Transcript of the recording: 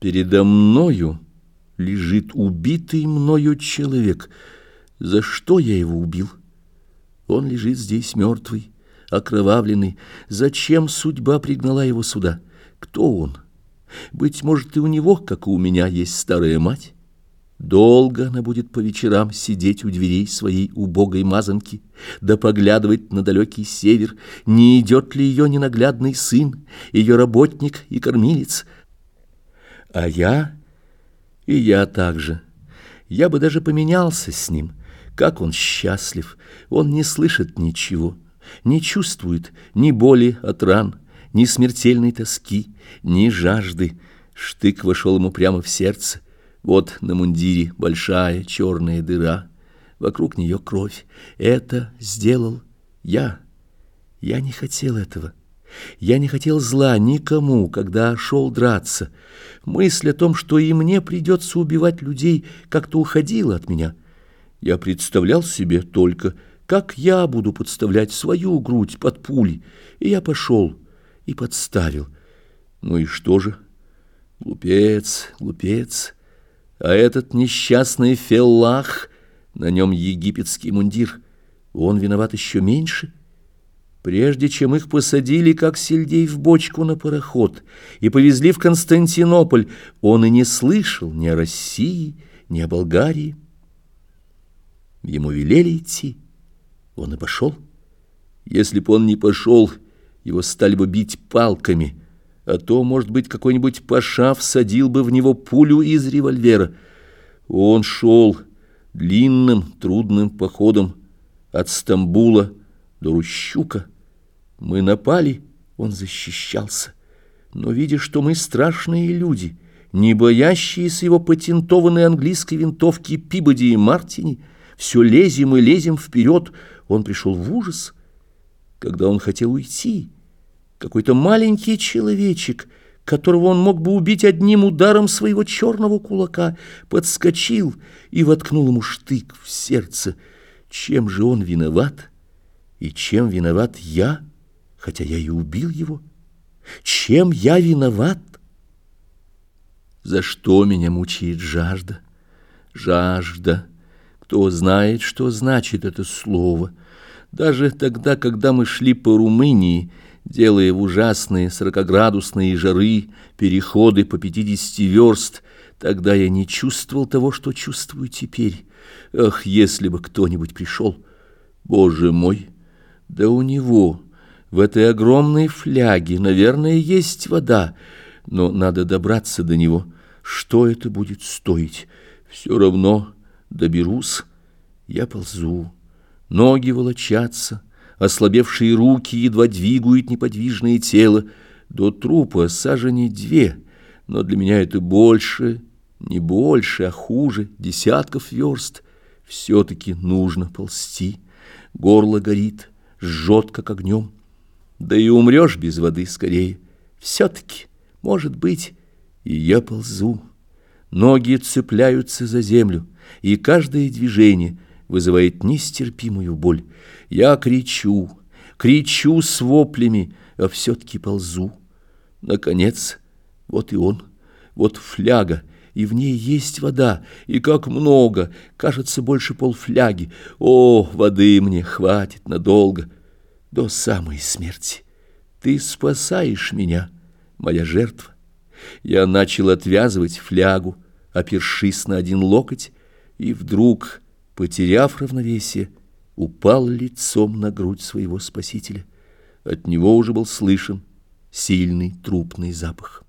Передо мною лежит убитый мною человек. За что я его убил? Он лежит здесь мертвый, окровавленный. Зачем судьба пригнала его сюда? Кто он? Быть может, и у него, как и у меня, есть старая мать? Долго она будет по вечерам сидеть у дверей своей убогой мазанки, да поглядывать на далекий север, не идет ли ее ненаглядный сын, ее работник и кормилец, а я... И я также. Я бы даже поменялся с ним. Как он счастлив. Он не слышит ничего, не чувствует ни боли от ран, ни смертельной тоски, ни жажды. Штык вошел ему прямо в сердце. Вот на мундире большая черная дыра. Вокруг нее кровь. Это сделал я. Я не хотел этого. Я не хотел зла никому, когда шел драться. Мысль о том, что и мне придется убивать людей, как-то уходила от меня. Я представлял себе только, как я буду подставлять свою грудь под пули, и я пошел и подставил. Ну и что же? Глупец, глупец. А этот несчастный феллах, на нем египетский мундир, он виноват еще меньше — Прежде чем их посадили, как сельдей в бочку на пароход, и повезли в Константинополь, он и не слышал ни о России, ни о Болгарии. Ему велели идти, он и пошел. Если бы он не пошел, его стали бы бить палками, а то, может быть, какой-нибудь паша всадил бы в него пулю из револьвера. Он шел длинным трудным походом от Стамбула до Рущука, мы напали, он защищался. Но, видя, что мы страшные люди, не боящиеся его патентованной английской винтовки Пибоди и Мартини, все лезем и лезем вперед, он пришел в ужас, когда он хотел уйти. Какой-то маленький человечек, которого он мог бы убить одним ударом своего черного кулака, подскочил и воткнул ему штык в сердце. Чем же он виноват? И чем виноват я?» хотя я и убил его. Чем я виноват? За что меня мучает жажда? Жажда. Кто знает, что значит это слово? Даже тогда, когда мы шли по Румынии, делая в ужасные сорокоградусные жары переходы по пятидесяти верст, тогда я не чувствовал того, что чувствую теперь. Ах, если бы кто-нибудь пришел! Боже мой! Да у него... В этой огромной фляге, наверное, есть вода, но надо добраться до него. Что это будет стоить? Все равно доберусь. Я ползу. Ноги волочатся, ослабевшие руки едва двигают неподвижное тело. До трупа сажени две, но для меня это больше, не больше, а хуже, десятков верст. Все-таки нужно ползти. Горло горит, жжет, как огнем. Да и умрешь без воды скорее. Все-таки, может быть, и я ползу. Ноги цепляются за землю, и каждое движение вызывает нестерпимую боль. Я кричу, кричу с воплями, а все-таки ползу. Наконец, вот и он, вот фляга, и в ней есть вода, и как много, кажется, больше полфляги. О, воды мне хватит надолго до самой смерти. Ты спасаешь меня, моя жертва. Я начал отвязывать флягу, опершись на один локоть, и вдруг, потеряв равновесие, упал лицом на грудь своего спасителя. От него уже был слышен сильный трупный запах.